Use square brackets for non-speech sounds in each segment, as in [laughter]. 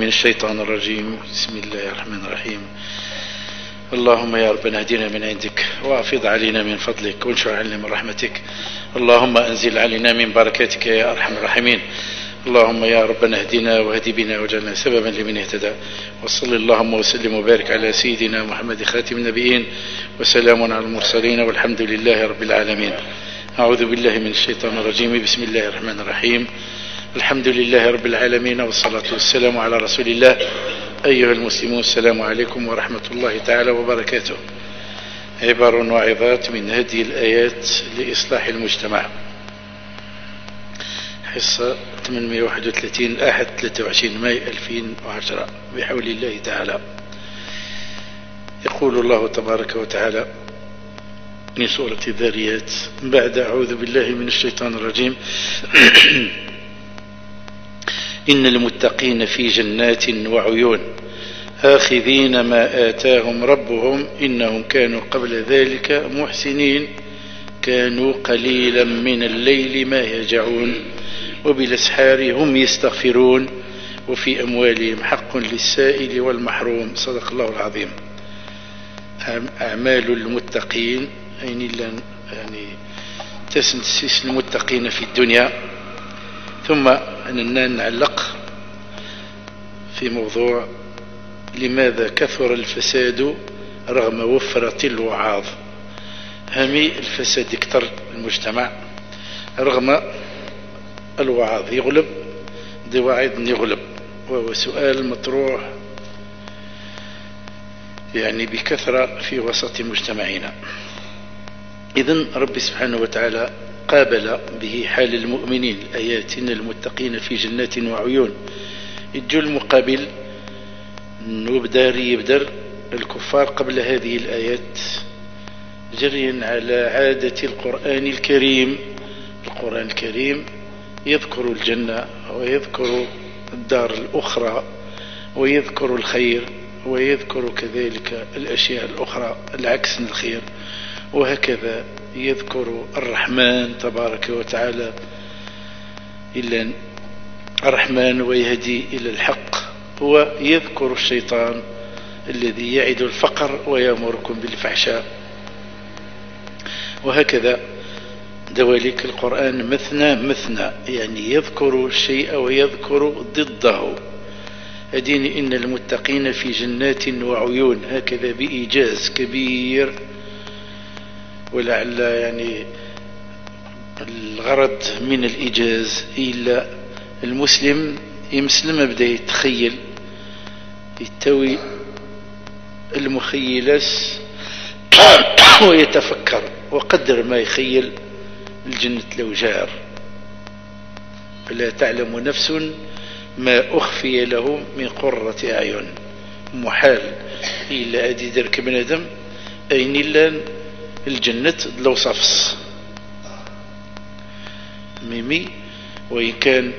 من الشيطان الرجيم. بسم الله الرحمن الرحيم. اللهم يا ربنا اهدنا من عندك وأفض علينا من فضلك وانشر علينا من رحمتك. اللهم أنزل علينا من بركاتك يا أرحم الراحمين. اللهم يا ربنا اهدنا واهد بنا واجعلنا سببا لمن اهتدى. وصل اللهم وسلم وبارك على سيدنا محمد خاتم النبيين. وسلام على المرسلين والحمد لله رب العالمين. أعوذ بالله من الشيطان الرجيم. بسم الله الرحمن الرحيم. الحمد لله رب العالمين والصلاة والسلام على رسول الله. أيها المسلمون السلام عليكم ورحمة الله تعالى وبركاته. عبر وعظات من هذه الآيات لإصلاح المجتمع. حصة 831 أحد 23 ماي 2010 بحول الله تعالى. يقول الله تبارك وتعالى من سورة الذاريات بعد أعوذ بالله من الشيطان الرجيم. [clears throat] إن المتقين في جنات وعيون آخذين ما آتاهم ربهم إنهم كانوا قبل ذلك محسنين كانوا قليلا من الليل ما يجعون وبالأسحار هم يستغفرون وفي أموالهم حق للسائل والمحروم. صدق الله العظيم. أعمال المتقين يعني يعني تسنسس المتقين في الدنيا. ثم نعلق في موضوع لماذا كثر الفساد رغم وفرة الوعاظ. همي الفساد يكثر المجتمع رغم الوعاظ. يغلب دواعد يغلب. وهو سؤال مطروح يعني بكثرة في وسط مجتمعنا. إذن ربي سبحانه وتعالى قابل به حال المؤمنين الآيات إن المتقين في جنات وعيون. يجو المقابل وبدار يبدر الكفار قبل هذه الآيات. جريا على عادة القرآن الكريم. القرآن الكريم يذكر الجنة ويذكر الدار الأخرى ويذكر الخير ويذكر كذلك الأشياء الأخرى العكس من الخير. وهكذا يذكر الرحمن تبارك وتعالى إلا الرحمن ويهدي إلى الحق. ويذكر الشيطان الذي يعد الفقر ويأمركم بالفحشاء. وهكذا دواليك القرآن مثنى مثنى يعني يذكر الشيء ويذكر ضده. أدين إن المتقين في جنات وعيون هكذا بإيجاز كبير. ولعل يعني الغرض من الإيجاز إلا المسلم يمسلم بدا يتخيل يتوي المخيلات [coughs] ويتفكر وقدر ما يخيل الجنة لو جار. فلا تعلم نفس ما أخفي له من قرة أعين. محال إلا أدي درك بنادم أين إلا الجنة لو صفص ميمي وإن كان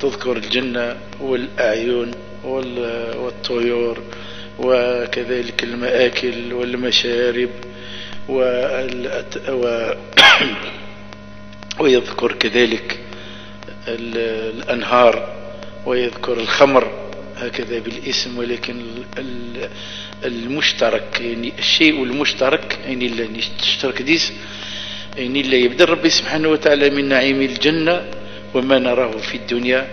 تذكر الجنة والأعين والطيور وكذلك المآكل والمشارب [coughs] ويذكر كذلك الأنهار ويذكر الخمر هكذا بالاسم ولكن المشترك يعني الشيء المشترك يعني اللي تشترك ديس يعني اللي يبدأ. ربي سبحانه وتعالى من نعيم الجنة وما نراه في الدنيا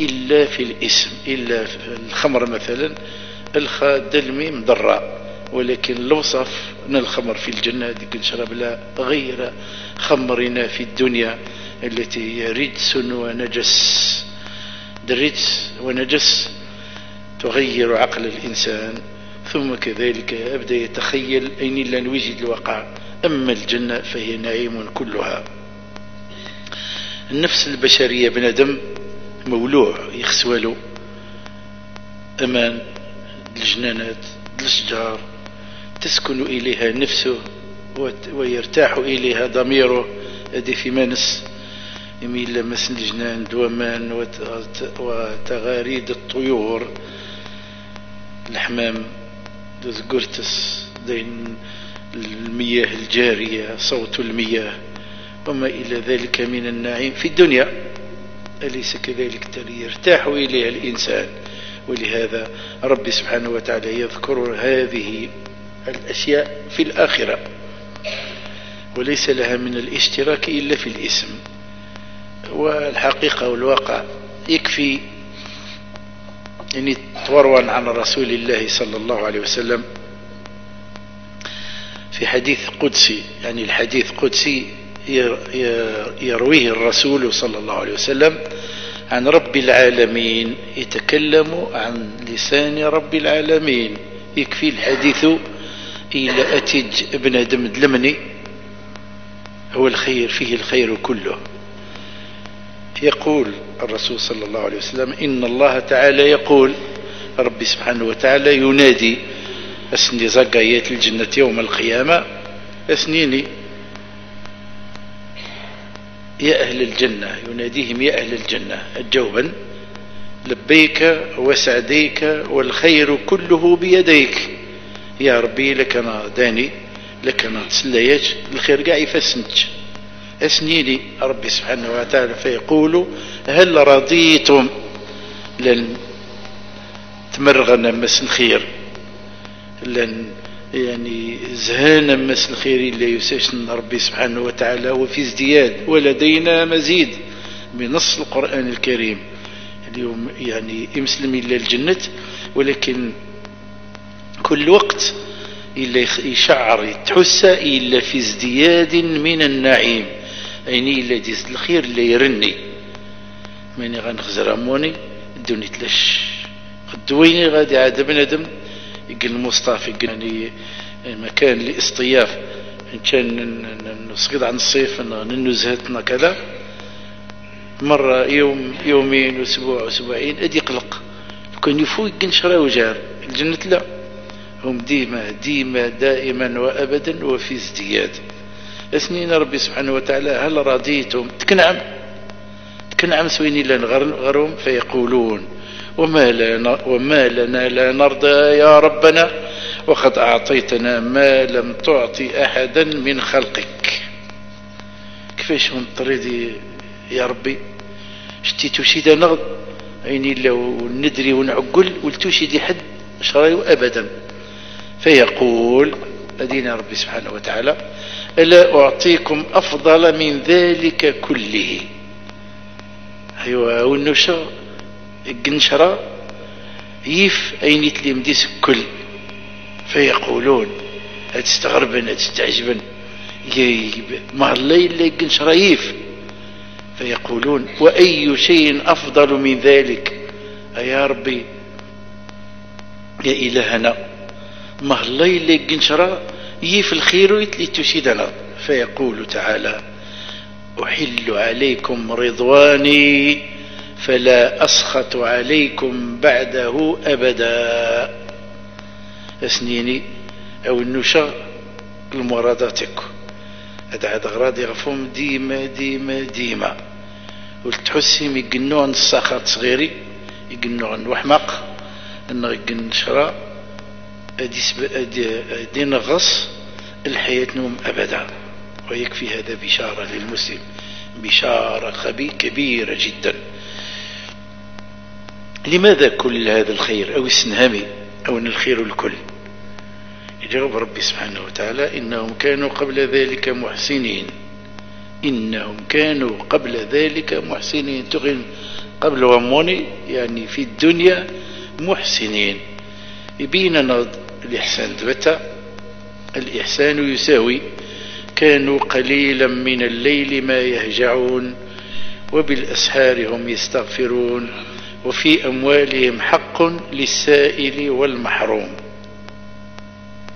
إلا في الاسم إلا في الخمر مثلا الخاء دلمي مضراء ولكن الوصف ان الخمر في الجنة ديك نشرب لا غير خمرنا في الدنيا التي هي رجس ونجس. درجس ونجس. تغير عقل الإنسان ثم كذلك أبدأ يتخيل أين لا نوجد الواقع أما الجنة فهي نعيم كلها. النفس البشرية بنادم مولوع يخسوله أمان الجنانات الأشجار تسكن إليها نفسه ويرتاح إليها ضميره. هذه في منس يميل لمس الجنان دومان وتغاريد الطيور. الحمام قرتس دين المياه الجارية صوت المياه. وما إلى ذلك من النعيم. في الدنيا أليس كذلك؟ يرتاح إليها الإنسان. ولهذا ربي سبحانه وتعالى يذكر هذه الأشياء في الآخرة. وليس لها من الاشتراك إلا في الاسم. والحقيقة والواقع يكفي أن تورون عن رسول الله صلى الله عليه وسلم في حديث قدسي يعني الحديث قدسي يرويه الرسول صلى الله عليه وسلم عن رب العالمين يتكلم عن لسان رب العالمين. يكفي الحديث إلى أتج ابن آدم دلمني هو الخير فيه الخير كله. يقول الرسول صلى الله عليه وسلم إن الله تعالى يقول ربي سبحانه وتعالى ينادي أسني زقايات الجنة يوم القيامة أسنيني. يا أهل الجنة يناديهم يا أهل الجنة جوبا لبيك وسعديك والخير كله بيديك. يا ربي لك أنا داني لك أنا تسليك الخير قاعد يفسنك أسنيني ربي سبحانه وتعالى فيقول هل رضيتم لن تمرغنا مس الخير لن يعني زهانا مس الخير إلا يساشن ربي سبحانه وتعالى وفي ازدياد ولدينا مزيد بنص القرآن الكريم. اليوم يعني يمسلم إلا الجنة ولكن كل وقت إلا يشعر يتحس إلا في ازدياد من النعيم. أيني إلا ديز الخير اللي يرني ماني غنخزر أموني دوني تلش الدويني غادي عاد بنادم يقول المصطفى يعني مكان لاصطياف إن كان نسقط عن الصيف ننزهتنا كذا مرة يوم يومين أسبوع أسبوعين أدي يقلق كان يفوق شرا وجار الجنة لا هم ديما ديما دائما وأبدا وفي ازدياد اثنين ربي سبحانه وتعالى هل رضيتم؟ تكنعم. تكنعم سويني لن غرهم فيقولون وما لنا, وما لنا لا نرضى يا ربنا وقد أعطيتنا ما لم تعطي أحدا من خلقك. كيفاش هم تريدي يا ربي؟ شتي تشيد نغض؟ عيني لو ندري ونعقل ولتشيدي حد شراي أبدا. فيقول أدينا ربي سبحانه وتعالى ألا أعطيكم أفضل من ذلك كله. أيوة والنشا القنشرة يف أين يتلم ديس كل. فيقولون أتستغربن أتستعجبن. ما الليل القنشرة يف فيقولون وأي شيء أفضل من ذلك؟ يا ربي يا إلهنا ما الليل القنشرة يف الخير يتلي تشيدنا فيقول تعالى أحل عليكم رضواني فلا أسخط عليكم بعده أبدا. أسنيني أو النشا المراداتك هذا هذا غراد يغفهم ديما ديما ديما. ولتحسهم يقنون السخط صغيري يقنون وحمق أنه يقن شراء دي نغص الحياة نوم أبدا. ويكفي هذا بشارة للمسلم. بشارة كبيرة جدا. لماذا كل هذا الخير؟ أو السنهمي أو أن الخير الكل؟ يجاوب ربي سبحانه وتعالى إنهم كانوا قبل ذلك محسنين. إنهم كانوا قبل ذلك محسنين. تغن قبل وموني يعني في الدنيا محسنين. يبين الإحسان. ثبت الإحسان يساوي كانوا قليلا من الليل ما يهجعون وبالأسحار هم يستغفرون وفي أموالهم حق للسائل والمحروم.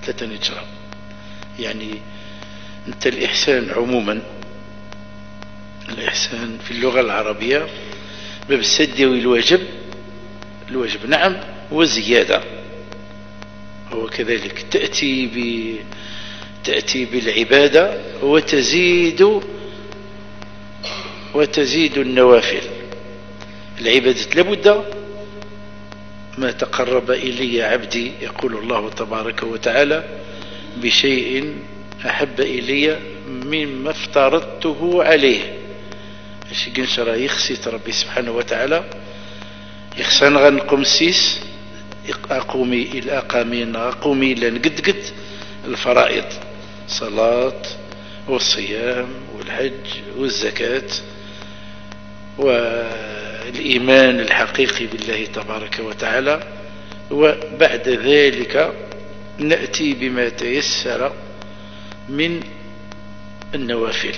ثلاثة نجرة. يعني أنت الإحسان عموما الإحسان في اللغة العربية باب السد والواجب الواجب نعم وزيادة. هو كذلك تأتي ب تأتي بالعبادة وتزيد وتزيد النوافل. العبادة لابد ما تقرب إلي عبدي يقول الله تبارك وتعالى بشيء أحب إلي مما افترضته عليه. اش قنشرا يخسيت ربي سبحانه وتعالى يخسن غنقم سيس أقومي إلى أقامين أقومي إلى نقد الفرائض. صلاة والصيام والحج والزكاة والإيمان الحقيقي بالله تبارك وتعالى. وبعد ذلك نأتي بما تيسر من النوافل.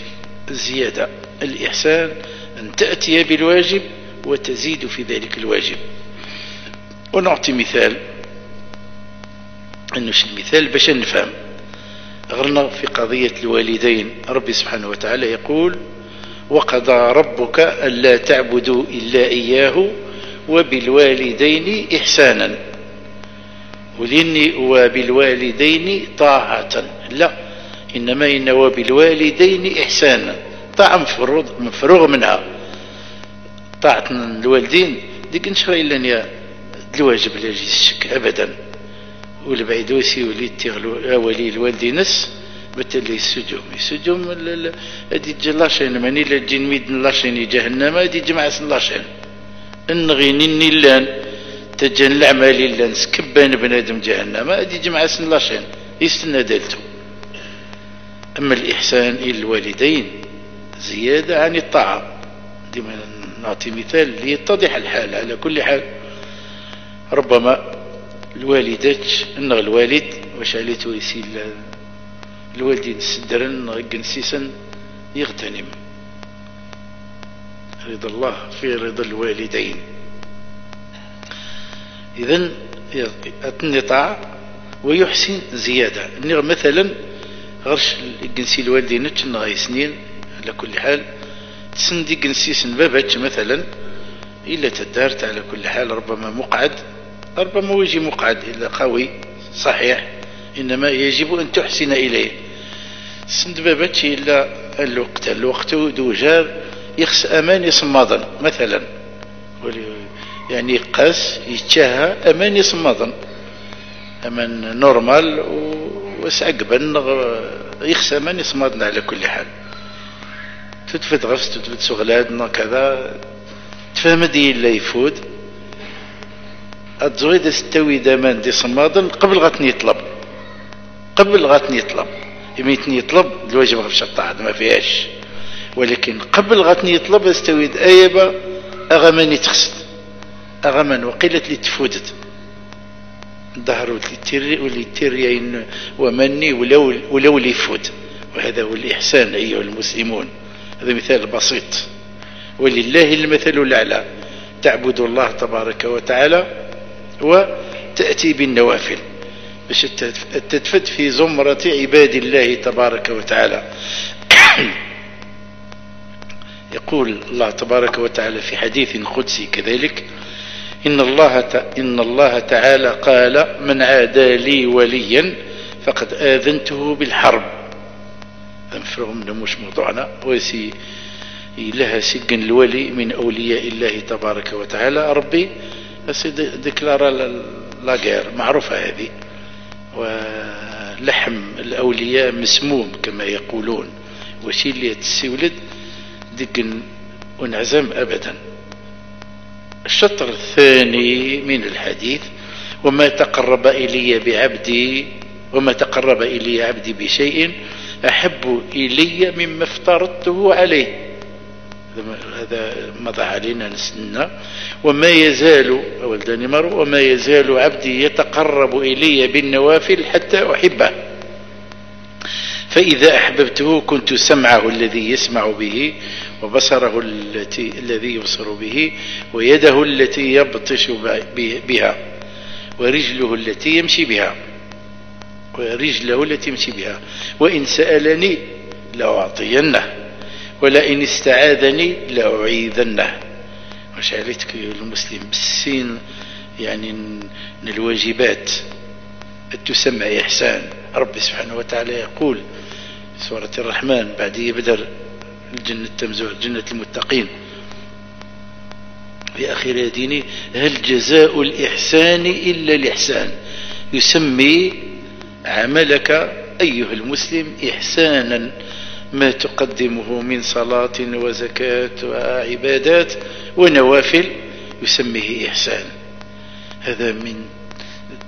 الزيادة الإحسان أن تأتي بالواجب وتزيد في ذلك الواجب. ونعطي مثال. أنه المثال باش نفهم. غرنا في قضية الوالدين ربي سبحانه وتعالى يقول وقضى ربك ألا تعبدوا إلا إياه وبالوالدين إحسانا. ولني وبالوالدين طاعة. لا إنما إن وبالوالدين إحسانا. طاعة مفروغ منها. طاعة الوالدين ديك نشرى إلا الواجب لا يجي الشك أبدا. والبعيدوسي ولي تيغلو ولي الوالدين نس بتلي السجوم. السجوم هادي تجي لاشين ماني لا تجي نميد لاشين جهنم هادي جمع لاشين. النغيني لأن تجن الأعمال لأن سكبان بنادم جهنم هادي جمع لاشين. يستنى دالتو. أما الإحسان إلى الوالدين زيادة عن الطاعة. ديما نعطي مثال ليتضح الحال على كل حال. ربما الوالدات إن الوالد واش عليتو يسيل الوالدين سدرن غنسيسا يغتنم. رضا الله في رضا الوالدين. اذا النطاع ويحسن زيادة. مثلا غرش جنسي الوالدين غاي سنين على كل حال. تسندي جنسيس باباتش مثلا إلا تدارت على كل حال ربما مقعد. ربما يجي مقعد إلا قوي صحيح إنما يجب أن تحسن إليه. سند باباتش إلا الوقت الوقت دوجار يخس أمان يصمضا مثلا. يعني قاس يتشاهى أمان يصمضا أمان نورمال وسعقبا يخس أمان يصمضنا على كل حال. تتفت غفس تتفت سغلادنا كذا. تفهم دي لا يفود الزويد استوي دامان دي صمادا قبل غاتني يطلب. قبل غاتني يطلب. يميتني يطلب الواجب غفش الطاعة ما فيهاش. ولكن قبل غاتني يطلب أستويد ايبا اغماني تخسد اغمان وقيلت لي تفودت. ظهر واللي تيري ومني ولو ولو لي يفوت. وهذا هو الإحسان أيها المسلمون. هذا مثال بسيط. ولله المثل الأعلى. تعبد الله تبارك وتعالى وتأتي بالنوافل. باش تتفت في زمرة عباد الله تبارك وتعالى. [coughs] يقول الله تبارك وتعالى في حديث قدسي كذلك إن الله, إن الله تعالى قال من عادى لي وليا فقد آذنته بالحرب. مفروغ منه مش موضوعنا. ويسي لها سجن الولي من أولياء الله تبارك وتعالى. ربي ديكلارا لاغير معروفة هذه. ولحم الأولياء مسموم كما يقولون. وشي اللي تسولد دقن ونعزم أبدا. الشطر الثاني من الحديث وما تقرب إلي بعبدي وما تقرب إلي عبدي بشيء أحب إلي مما افترضته عليه. هذا مضى علينا نسنا وما يزال أولداني مرو وما يزال عبدي يتقرب إلي بالنوافل حتى أحبه. فإذا أحببته كنت سمعه الذي يسمع به وبصره التي الذي يبصر به ويده التي يبطش بها ورجله التي يمشي بها ورجله التي يمشي بها. وإن سألني لأعطينه. ولئن استعاذني لأعيذنه. واش عليتك المسلم؟ بالسين يعني من الواجبات. تسمى إحسان. ربي سبحانه وتعالى يقول سورة الرحمن بعد يبدر الجنة تمزوع جنة المتقين. في آخر ديني هل جزاء الإحسان إلا الإحسان؟ يسمي عملك أيها المسلم إحسانا. ما تقدمه من صلاة وزكاة وعبادات ونوافل يسميه إحسان. هذا من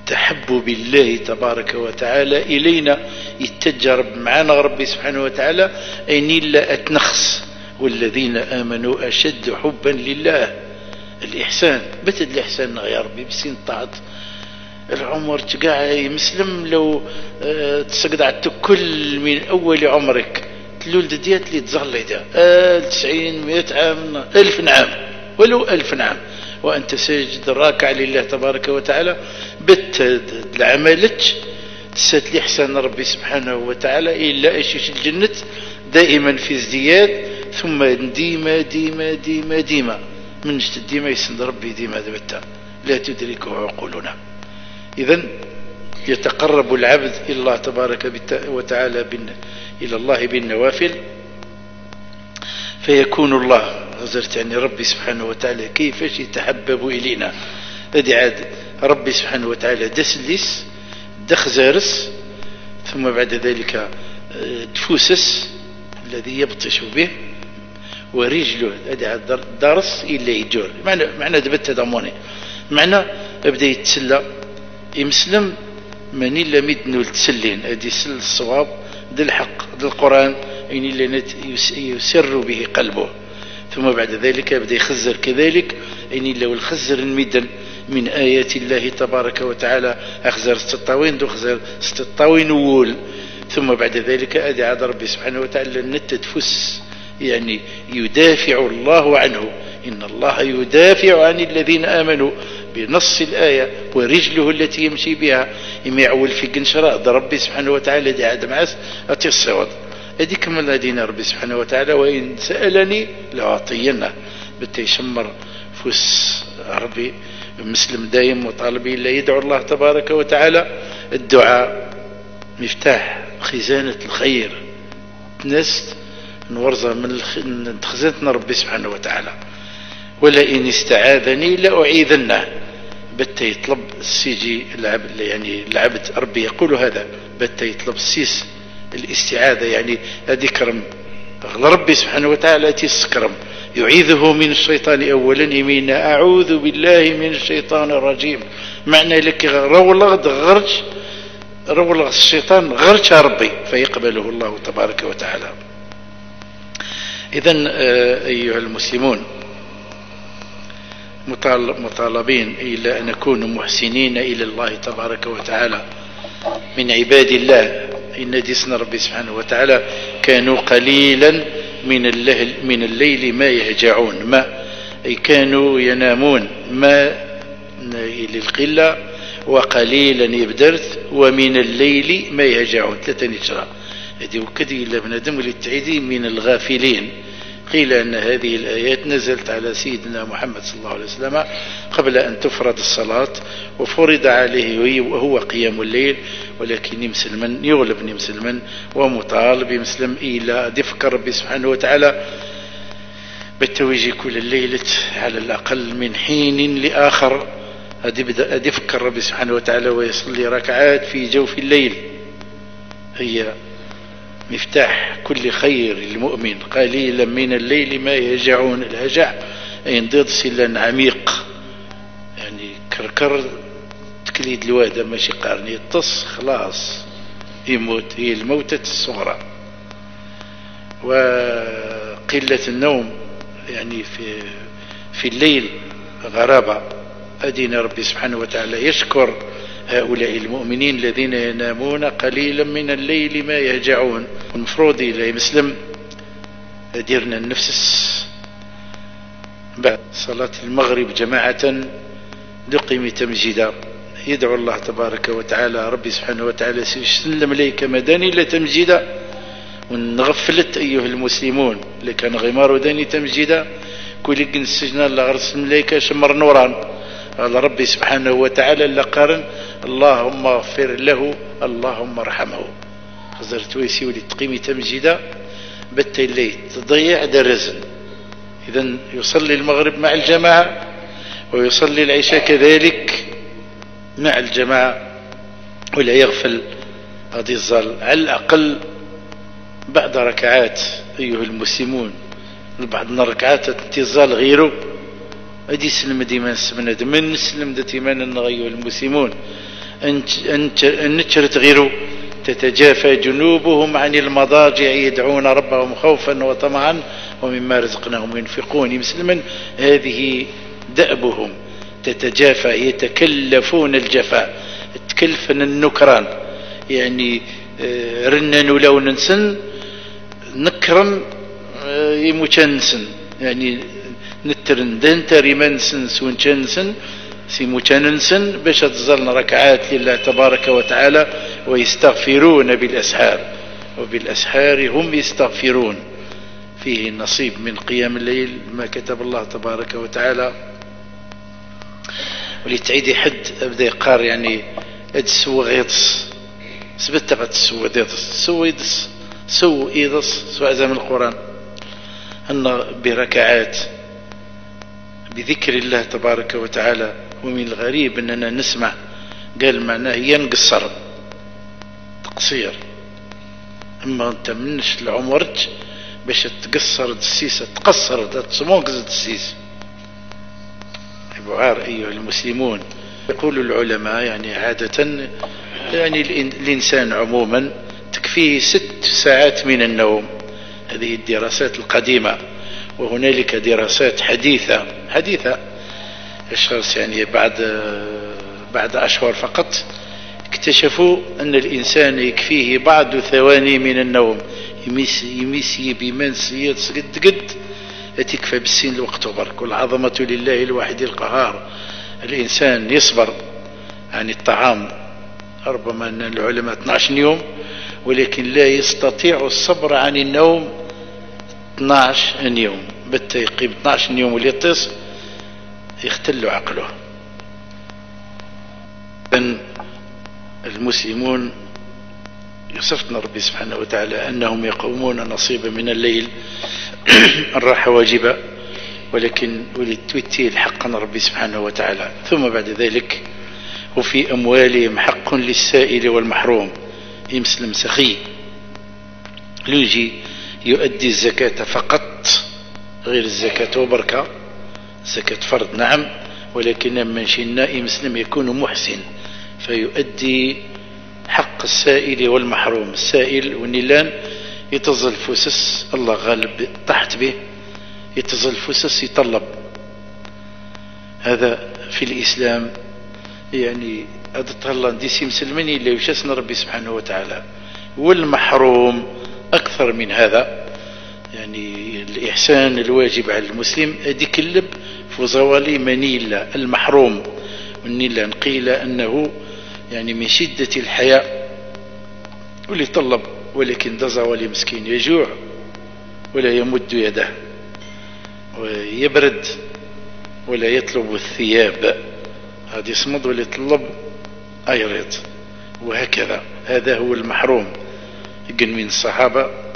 تحبب الله تبارك وتعالى إلينا. يتجرب معنا ربي سبحانه وتعالى أين إلا أتنخص. والذين آمنوا أشد حبا لله. الإحسان بتد الإحسان يا ربي بسين طاعت. العمر تقع مسلم لو آه، تسقدعت كل من أول عمرك. تلول ديات اللي تزغلي دا آه تسعين مئة عام ألف نعم ولو ألف نعم وأنت ساجد راكع لله تبارك وتعالى بت العملت تسات لإحسان ربي سبحانه وتعالى إلا أشيش الجنة؟ دائما في ازدياد ثم ديما ديما ديما ديما. من ديما يسند ربي ديما دبتا لا تدركه عقولنا. إذا يتقرب العبد إلى الله تبارك وتعالى إلى الله بالنوافل فيكون الله غزرت يعني ربي سبحانه وتعالى كيفاش يتحبب إلينا. هذه عاد ربي سبحانه وتعالى دسلس دخزارس ثم بعد ذلك آه، دفوسس الذي يبطش به ورجله هذه درس إلا يجور. معنى معنى دبت ضموني معنى أبدا يتسلى يمسلم من إلا مدنو التسلين هذه سل الصواب ذي الحق ذي القرآن إن إلا يسر به قلبه. ثم بعد ذلك بدأ يخزر كذلك إن إلا والخزر المدن من آيات الله تبارك وتعالى. أخزر ستطاوين دو خزر ستطاوين وول. ثم بعد ذلك أدي عاد ربي سبحانه وتعالى النت تفس يعني يدافع الله عنه. إن الله يدافع عن الذين آمنوا. بنص الآية ورجله التي يمشي بها يمعول في قنشراء ربي سبحانه وتعالى دي عاد معس أتي الصوت هذيك من الذين ربي سبحانه وتعالى وإن سألني لأعطينه. بتي يشمر فوس ربي مسلم دايم وطالبي إلا يدعو الله تبارك وتعالى. الدعاء مفتاح خزانة الخير. نست نورزة من خزانة ربي سبحانه وتعالى. ولئن استعاذني لأعيذنه. بت يطلب السيجي العبد يعني العبد ربي يقول هذا بت يطلب السيس الاستعاذة يعني ذكرم ربي سبحانه وتعالى تسكرم يعيذه من الشيطان أولا يمين أعوذ بالله من الشيطان الرجيم. معنى لك رولغ غرج رولغ الشيطان غرج ربي فيقبله الله تبارك وتعالى. إذا آه، أيها المسلمون مطالبين إلى أن نكون محسنين إلى الله تبارك وتعالى. من عباد الله إن ديسنا ربي سبحانه وتعالى كانوا قليلا من الليل, من الليل ما يهجعون ما أي كانوا ينامون ما للقلة وقليلا يبدرت ومن الليل ما يهجعون. ثلاثة نجرة هذه وكذي إلا بنادم للتعيدي من الغافلين. قيل أن هذه الآيات نزلت على سيدنا محمد صلى الله عليه وسلم قبل أن تفرض الصلاة وفرض عليه وهو قيام الليل ولكن مسلما يغلب مسلما ومطالب مسلم إلى دفك ربي سبحانه وتعالى بالتوجيه كل الليلة على الأقل من حين لآخر. أدي فكر ربي سبحانه وتعالى ويصلي ركعات في جوف الليل. هي مفتاح كل خير المؤمن قليلا من الليل ما يهجعون الهجع أي انضد سلا عميق. يعني كركر تكليد الوادة ماشي قارني. يطص خلاص. يموت. هي الموتة الصغرى. وقلة النوم يعني في في الليل غرابة. أدينا ربي سبحانه وتعالى يشكر. هؤلاء المؤمنين الذين ينامون قليلا من الليل ما يهجعون. المفروض إلى مسلم ديرنا النفس. بعد صلاة المغرب جماعة لقيم تمجيدا. يدعو الله تبارك وتعالى ربي سبحانه وتعالى سلم ليك مداني لتمجيدا ونغفلت أيها المسلمون لكان غمار داني تمجيدا. كل السجن الله غرس ملايكة شمر نوران. قال ربي سبحانه وتعالى لقارن اللهم اغفر له اللهم ارحمه. خزرت ويسي ولي تقيمي تمجيدا بت الليل تضيع درزن. اذا يصلي المغرب مع الجماعة ويصلي العشاء كذلك مع الجماعة. ولا يغفل هذه الظل. على الأقل بعد ركعات أيها المسلمون بعض الركعات تظل غيره. أدي سلم ديما سمنا من سلم دتيمان أيها المسلمون أن نتشرت غيره تتجافى جنوبهم عن المضاجع. يدعون ربهم خوفا وطمعا. ومما رزقناهم ينفقون. مسلما هذه دأبهم. تتجافى يتكلفون الجفاء. تكلفن النكران. يعني آه، رنن ولو ننسن نكرم آه، يموشنسن يعني نترن دنتري منسن سونشنسن سيموشنسن باش تظل ركعات لله تبارك وتعالى ويستغفرون بالأسحار. وبالأسحار هم يستغفرون. فيه نصيب من قيام الليل ما كتب الله تبارك وتعالى. ولتعيدي حد أبدا يقار يعني ادسو غيطس سبت غتسو غيطس سو يدس سو إيدس سواء من القرآن. أن بركعات بذكر الله تبارك وتعالى. ومن الغريب أننا نسمع قال معناه ينقصر تقصير. أما أنت منش لعمرك باش تقصر الدسيسة تقصر تسمونك الدسيسة بعار أيها المسلمون. يقول العلماء يعني عادة يعني الإنسان عموما تكفيه ست ساعات من النوم. هذه الدراسات القديمة. وهنالك دراسات حديثة حديثة اشخاص يعني بعد بعد أشهر فقط اكتشفوا أن الإنسان يكفيه بعض ثواني من النوم يميسي بمنسية قد قد تكفى بالسين الوقت برك والعظمة لله الواحد القهار. الإنسان يصبر عن الطعام ربما أن العلماء 12 يوم ولكن لا يستطيع الصبر عن النوم 12 يوم بالتيقيب 12 يوم وليطس يختل عقله. المسلمون يصفنا ربي سبحانه وتعالى أنهم يقومون نصيبا من الليل. [coughs] الراحة واجبة ولكن ولتوتي حقا ربي سبحانه وتعالى. ثم بعد ذلك وفي أموالهم حق للسائل والمحروم. يمسلم سخي. لوجي يؤدي الزكاة فقط غير الزكاة وبركة. زكاة فرض نعم ولكن من شنا يمسلم يكون محسن فيؤدي حق السائل والمحروم. السائل والنيلان يتظل فسس الله غالب طحت به يتظل فسس يطلب هذا في الإسلام يعني هذا الله ديسي مسلمني اللي يشسن ربي سبحانه وتعالى. والمحروم أكثر من هذا. يعني الإحسان الواجب على المسلم أدي كلب فزوالي منيلة المحروم. والنيلة قيل أنه يعني من شدة الحياء واللي طلب ولكن دزا ولي مسكين يجوع ولا يمد يده ويبرد ولا يطلب الثياب. هذا يصمد ولا يطلب أيريض. وهكذا. هذا هو المحروم. يقن من الصحابة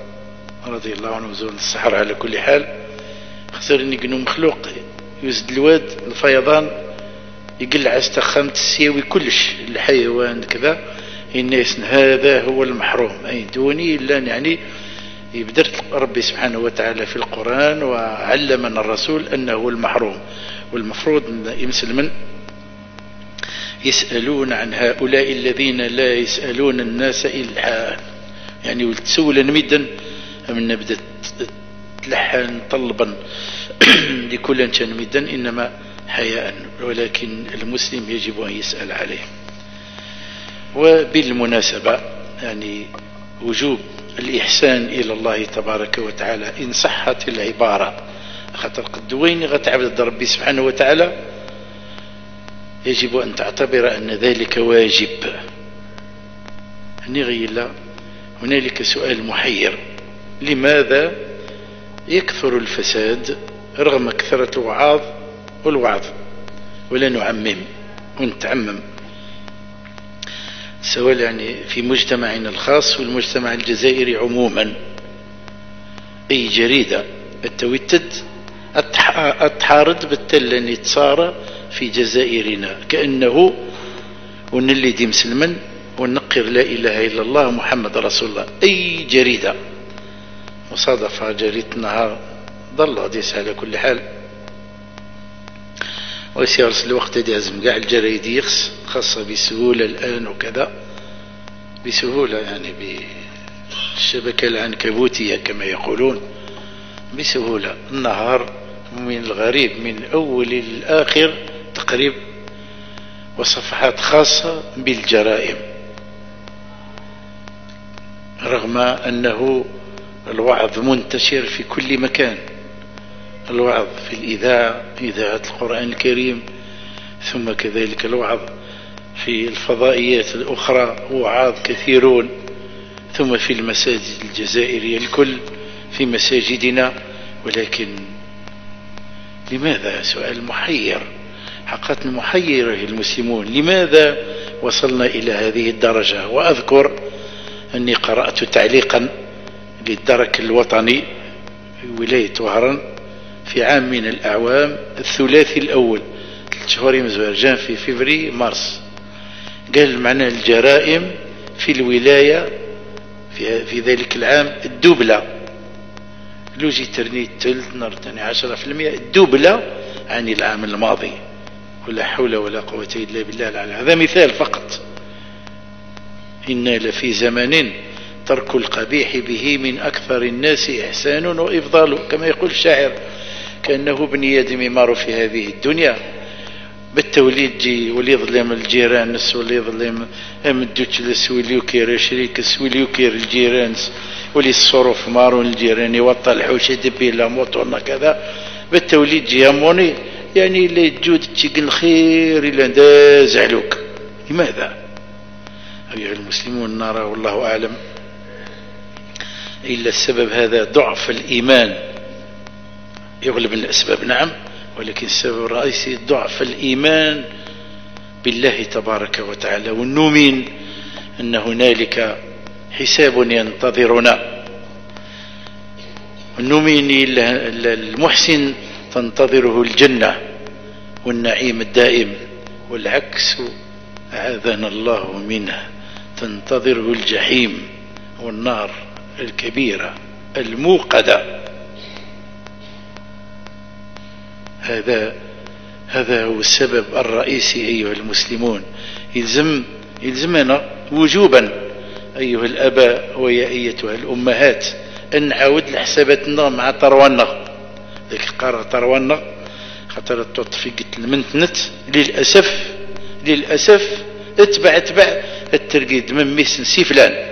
رضي الله عنهم زول السحر على كل حال. خسر يقنوا مخلوق يزد الواد الفيضان يقل عستخان تسيوي كلش الحيوان كذا. الناس هذا هو المحروم. أي دوني إلا يعني يبدرت ربي سبحانه وتعالى في القرآن وعلمنا الرسول أنه المحروم. والمفروض يمسلمن يسألون عن هؤلاء الذين لا يسألون الناس إلحاء يعني وتسولا مدا من نبدأ تلحن طلبا [clears throat] لكل كان مدا إنما حياء ولكن المسلم يجب أن يسأل عليه. وبالمناسبة يعني وجوب الإحسان إلى الله تبارك وتعالى إن صحت العبارة خاطر قد وين غتعبد ربي سبحانه وتعالى يجب أن تعتبر أن ذلك واجب. نغيل هنالك سؤال محير. لماذا يكثر الفساد رغم كثرة الوعاظ والوعظ؟ ولا نعمم ونتعمم. سواء يعني في مجتمعنا الخاص والمجتمع الجزائري عموما. أي جريدة؟ التوتد أتحارد بالتل يتصارى في جزائرنا. كأنه ونلي دي مسلما ونقر لا إله إلا الله محمد رسول الله. أي جريدة؟ مصادفة جريدة نهار ظل حديث على كل حال. وسيرس الوقت يهزم قاع الجرايد يخص خاصة بسهولة الآن وكذا. بسهولة يعني بالشبكة العنكبوتية كما يقولون. بسهولة النهار من الغريب من أول للآخر تقريب. وصفحات خاصة بالجرائم. رغم أنه الوعظ منتشر في كل مكان. الوعظ في الإذاعة إذاعة القرآن الكريم ثم كذلك الوعظ في الفضائيات الأخرى وعاظ كثيرون ثم في المساجد الجزائرية الكل في مساجدنا. ولكن لماذا سؤال محير؟ حقيقة محيرة المسلمون لماذا وصلنا إلى هذه الدرجة؟ وأذكر أني قرأت تعليقا للدرك الوطني في ولاية وهران في عام من الأعوام الثلاثي الأول شهور مزوار في فيفري مارس. قال معنى الجرائم في الولاية في, في ذلك العام الدبلة لوجي ترني التلت نار تاني عشرة في المئة الدبلة عن العام الماضي. ولا حول ولا قوة إلا بالله العلي هذا مثال فقط. إنا لفي زمن ترك القبيح به من أكثر الناس إحسان وإفضال كما يقول الشاعر كأنه ابن آدم مار في هذه الدنيا. بالتوليد جي واللي يظلم الجيران واللي يظلم أمدوش لسويليوكير شريك سويليوكير الجيران واللي الصروف مارون الجيران يوطى الحوشة دبي لا موطورنا كذا. بالتوليد جي هموني يعني اللي تجود تشيق الخير إلا داز علوك. لماذا؟ أيها المسلمون نرى والله أعلم. إلا السبب هذا ضعف الإيمان. يغلب الأسباب نعم ولكن السبب الرئيسي ضعف الإيمان بالله تبارك وتعالى. والنؤمن أن هنالك حساب ينتظرنا. والنؤمن المحسن تنتظره الجنة والنعيم الدائم والعكس أعاذنا الله منه. تنتظره الجحيم والنار. الكبيرة الموقدة. هذا هذا هو السبب الرئيسي أيها المسلمون. يلزم يلزمنا وجوبا أيها الأباء ويا أيتها الأمهات أن نعاود لحساباتنا مع تروانا ذاك قرار تروانا خاطر في قلت المنتنت للأسف للأسف أتبع أتبع الترقيد من ميسن سي فلان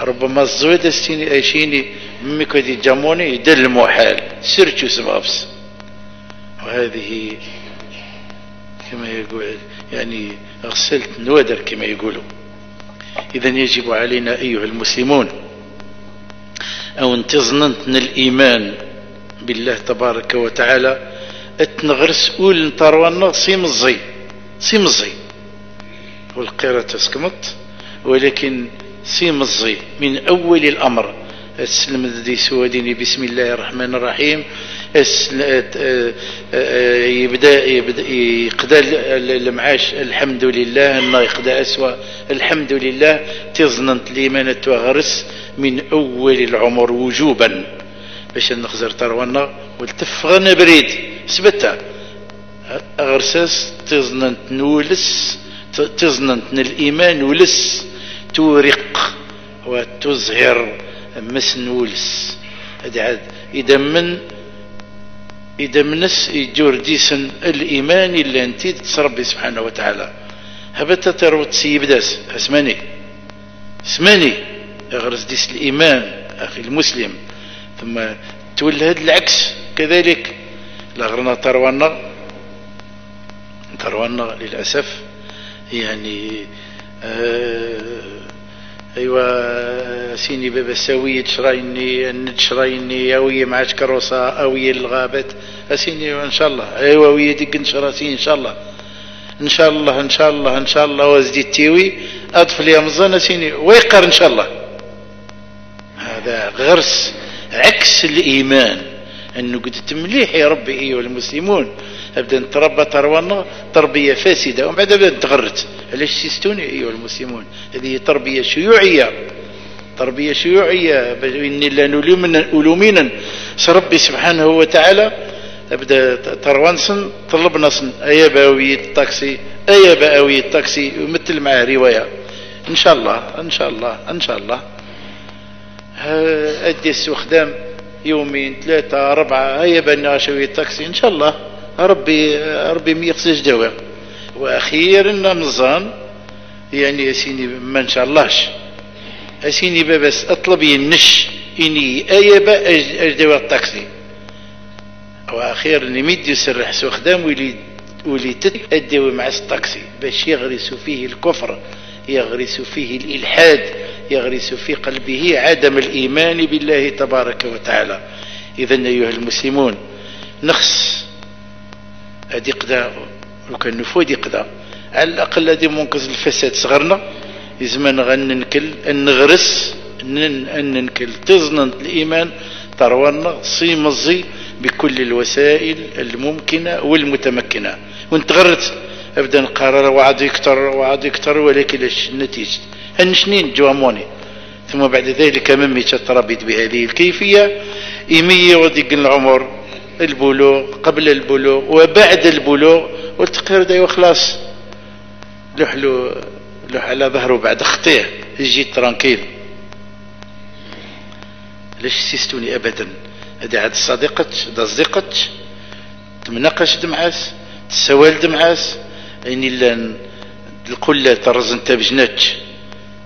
ربما الزويد السيني ايشيني ميكو دي جاموني يدل المحال. سيرتشو سبابس. وهذه كما يقول يعني غسلت نودر كما يقولوا. إذا يجب علينا أيها المسلمون أو انتظننت الإيمان بالله تبارك وتعالى أتنغرس أول نطروانا سيمزي. سيمزي. والقيرة تسكمت. ولكن سيمزي من أول الأمر. السلم ذي سواديني. بسم الله الرحمن الرحيم. يبدا يبدا يقدا المعاش. الحمد لله. انه يقدا أسوأ. الحمد لله. تظننت الإيمان توغرس من أول العمر وجوبا. باش نخزر تروانا والتفغنا بريد. سبتا أغرساس تظننت نولس. تظننت الإيمان ولس. تورق وتزهر مسنولس إذا من إذا منس يجور ديسن الإيمان اللي أنت تربي سبحانه وتعالى. هبت تروت سيبداس أسماني. أسماني. أغرس ديس الإيمان أخي المسلم. ثم تولى هذا العكس كذلك. لغرنا تروانا تروانا للأسف. يعني ايوا سيني بابا سوي تشرايني نتشرايني اوي مع كروسا اوي الغابات. أسيني إن شاء الله. ايوا ويا ديك نشراسي إن شاء الله. إن شاء الله إن شاء الله إن شاء الله. وزدي التيوي اطفل يا مزان سيني ويقر إن شاء الله. هذا غرس عكس الإيمان. أنه قد مليح يا ربي أيها المسلمون. أبدا نتربى تروانا تربية فاسدة. ومن بعد أبدا تغرت. علاش سيستوني؟ أيها المسلمون هذه تربية شيوعية. تربية شيوعية. إني لا نلومنا ربي سبحانه وتعالى أبدا تروانسن طلب نصن ايا باوي التاكسي أيا باوي التاكسي يمثل معاه رواية. إن شاء الله إن شاء الله إن شاء الله. أدي السخدام يومين ثلاثة أربعة. هيا بنا شوية التاكسي إن شاء الله. ربي ربي ميقسج دواء. وأخيرا رمضان يعني يا ما إن شاء اللهش أسيني بس أطلب ينش إني أيبا أجدوا التاكسي وأخيرا نمد يسرح سو خدام ولي ولي تتأدوا مع التاكسي باش يغرس فيه الكفر يغرس فيه الإلحاد يغرس في قلبه عدم الإيمان بالله تبارك وتعالى. إذا أيها المسلمون نخص هذه قدا لو كان نفود قدا. على الأقل هذه منقذ الفساد. صغرنا يزمن غننكل نغرس ننكل. تزنن الإيمان تروانا صيمزي بكل الوسائل الممكنة والمتمكنة. ونتغرت أبدا نقرر وعد يكتر وعد يكتر ولكن النتيجة؟ النشنين جواموني ثم بعد ذلك ممي تتربط بهذه الكيفية. إيمية وديق العمر. البلوغ قبل البلوغ وبعد البلوغ والتقرير دا وخلاص لوح لوح على ظهره بعد خطيه يجي ترانكيل. ليش سيستوني ابدا؟ هذه عاد صديقتك دا صديقتك تمناقش دمعاس تسوال دمعاس. يعني الا الكل ترز انت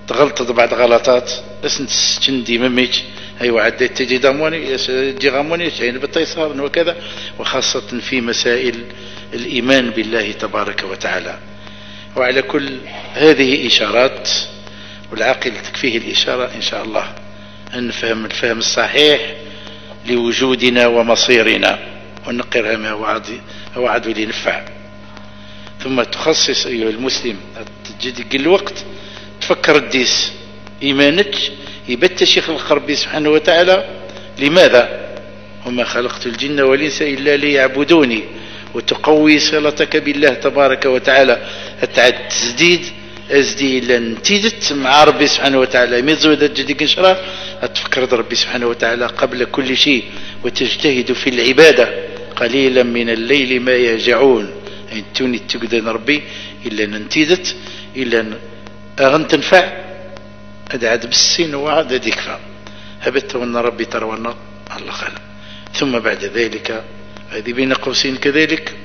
تغلطت بعض غلطات. بس نتسجن مميك ايوا عديت تجي داموني تجي غاموني تعين بالتيسار وكذا وخاصة في مسائل الإيمان بالله تبارك وتعالى. وعلى كل هذه اشارات والعاقل تكفيه الإشارة إن شاء الله أن نفهم الفهم الصحيح لوجودنا ومصيرنا ونقرها ما وعد وعد لنفع ثم تخصص أيها المسلم تجد الوقت تفكر الديس إيمانك يبت شيخ الخربي سبحانه وتعالى. لماذا؟ وما خلقت الجن والإنس إلا ليعبدوني وتقوي صلتك بالله تبارك وتعالى. التعد تزديد أزدي لن تيدت مع ربي سبحانه وتعالى. ميزود جديك انشرا تفكر ربي سبحانه وتعالى قبل كل شيء وتجتهد في العبادة. قليلا من الليل ما يهجعون إن توني تقدن ربي إلا ننتيدت إلا أغن تنفع. أدعد بالسين وعد ديكفا هبت وأن ربي ترونا الله خلق. ثم بعد ذلك هذه بين قوسين كذلك.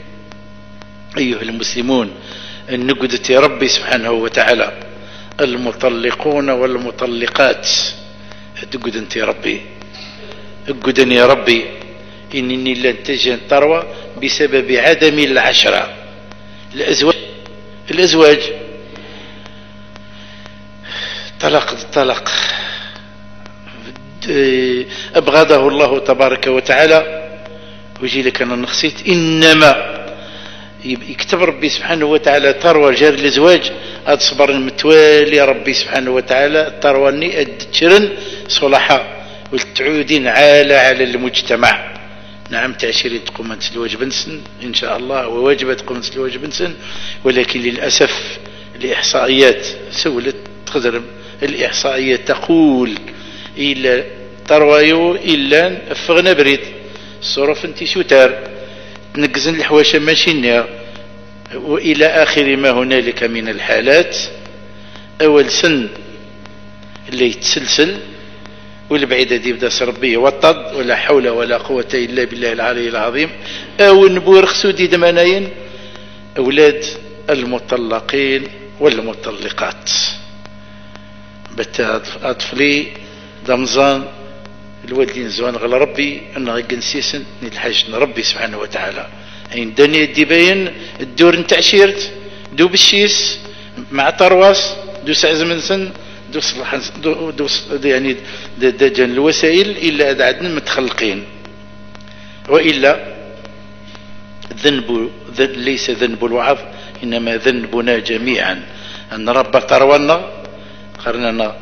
أيها المسلمون يا ربي سبحانه وتعالى المطلقون والمطلقات. تقد يا ربي؟ اقدني يا ربي إنني لن تجن تروى بسبب عدم العشرة. الأزواج الأزواج طلق طلق أبغضه الله تبارك وتعالى. ويجي لك أنا نخسيت. إنما يكتب ربي سبحانه وتعالى تروى جار الزواج أتصبر المتوالي ربي سبحانه وتعالى. ترواني أدتشرن صلحاء والتعودين عالة على المجتمع. نعم تعشيري تقوم الواجب بنسن إن شاء الله وواجبة تقوم الواجب بنسن ولكن للأسف الإحصائيات سولت تخزر الإحصائية تقول إلا تروايو إلا فغنا بريد. الصرف انتي شوتار. تنقزن الحواشة ماشي وإلى آخر ما هنالك من الحالات. أول سن اللي يتسلسل. والبعيدة دي بدا ربي يوطد. ولا حول ولا قوة إلا بالله العلي العظيم. أو نبور خسودي دمانين أولاد المطلقين والمطلقات. بت أطفلي دمزان الوالدين زوان غل ربي أنا غيقن سيسن الحاج ربي سبحانه وتعالى. عين دنيا الدباين الدور نتعشيرت دو بالشيس مع طرواس دو سعزمن سن دو صلحان دو, دو, يعني دجن الوسائل إلا أدعدنا متخلقين. وإلا ذنب ليس ذنب الوعظ إنما ذنبنا جميعا. أن رب تروانا قرننا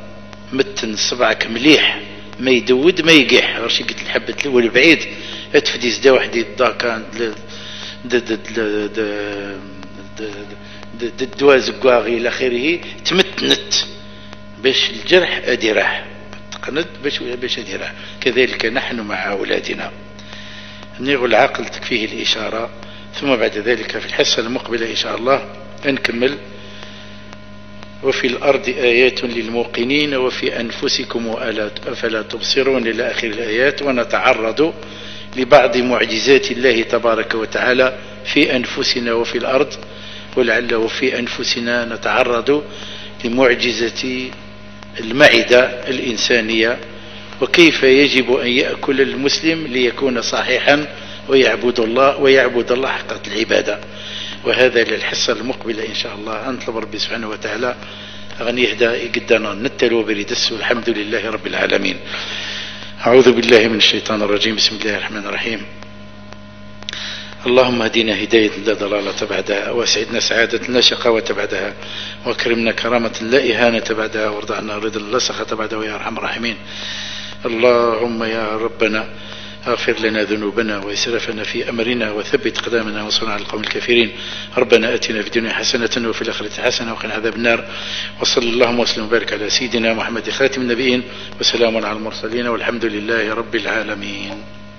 متن صبعك مليح ما يدود ما يقيح. رشي قلت الحبة الأول بعيد اتفدي زدا وحدي دا كان الدواء زقاغي إلى آخره. تمتنت باش الجرح أدي راح. تقند باش باش أدي راح. كذلك نحن مع أولادنا. نيغ العقل تكفيه الإشارة ثم بعد ذلك في الحصة المقبلة إن شاء الله نكمل. وفي الأرض آيات للموقنين وفي أنفسكم أفلا تبصرون إلى آخر الآيات ونتعرض لبعض معجزات الله تبارك وتعالى في أنفسنا وفي الأرض. ولعله في أنفسنا نتعرض لمعجزة المعدة الإنسانية. وكيف يجب أن يأكل المسلم ليكون صحيحا ويعبد الله ويعبد الله حق العبادة؟ وهذا للحصة المقبلة إن شاء الله. أنطلب ربي سبحانه وتعالى. غني يهدى قدنا نتلو بريدس. والحمد لله رب العالمين. أعوذ بالله من الشيطان الرجيم. بسم الله الرحمن الرحيم. اللهم اهدنا هداية لا ضلالة بعدها وأسعدنا سعادة لا شقاوة بعدها وأكرمنا كرامة لا إهانة بعدها وارضعنا رضا لا سخط بعدها يا أرحم الراحمين. اللهم يا ربنا اغفر لنا ذنوبنا وإسرافنا في أمرنا وثبت قدامنا وانصرنا على القوم الكافرين. ربنا آتنا في الدنيا حسنة وفي الآخرة حسنة وقنا عذاب النار. وصلى اللهم وسلم وبارك على سيدنا محمد خاتم النبيين وسلام على المرسلين والحمد لله رب العالمين.